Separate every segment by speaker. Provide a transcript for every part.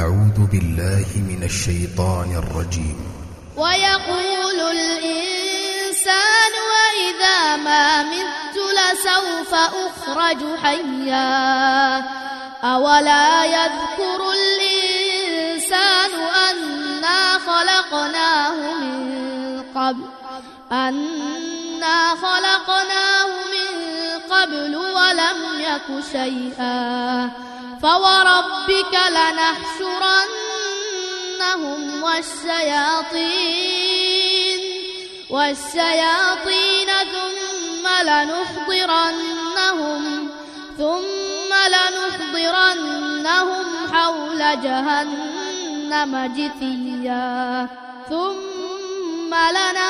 Speaker 1: أعوذ بالله من الشيطان الرجيم.
Speaker 2: ويقول الإنسان وإذا ما مت لسوف أخرج حيا. أولا يذكر الإنسان أنا خلقناه من قبل أنا خلقناه من قبل يك شيئا فوربك لنحشرنهم والشياطين والشياطين ثم لنحضرنهم ثم لنحضرنهم حول جهنم جثيا ثم لننزعن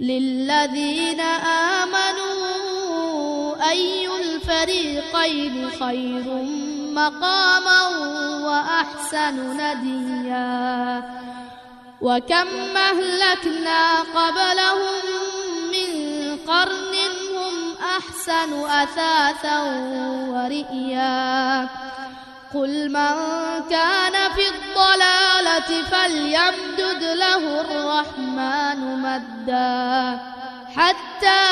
Speaker 2: للذين آمنوا أي الفريقين خير مقاما وأحسن نديا؟ وكم أهلكنا قبلهم من قرن هم أحسن أثاثا ورئيا؟ قل من كان في الضلالة فليمدد له الرحمن مدا. حتى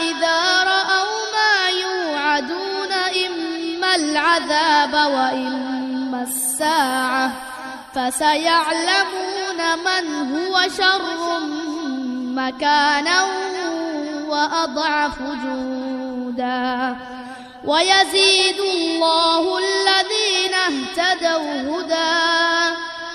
Speaker 2: إذا رأوا ما يوعدون إما العذاب وإما الساعة فسيعلمون من هو شر مكانا وأضعف جودا ويزيد الله الذين اهتدوا هدى.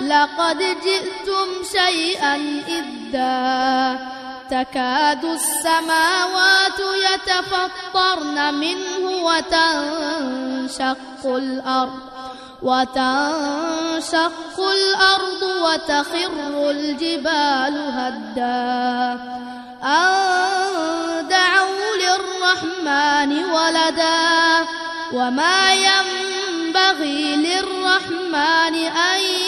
Speaker 2: لقد جئتم شيئا إدا تكاد السماوات يتفطرن منه وتنشق الأرض وتنشق الأرض وتخر الجبال هدا. أن دعوا للرحمن ولدا وما ينبغي للرحمن أن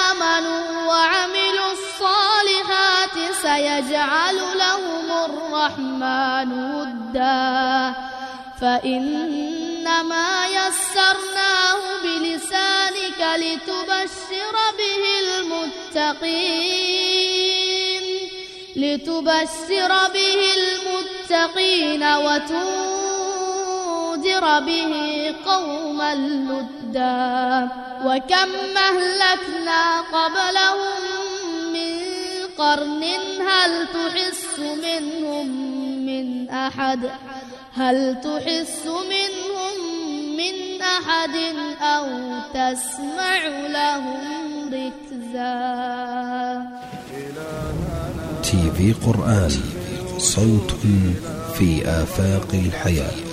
Speaker 2: وعملوا الصالحات سيجعل لهم الرحمن ودا. فإنما يسرناه بلسانك لتبشر به المتقين. لتبشر به المتقين وتنذر به قوما لدا وكم أهلكنا قبلهم من قرن هل تحس منهم من أحد هل تحس منهم من أحد أو تسمع لهم ركزا
Speaker 1: تي في قرآن صوت في آفاق الحياة.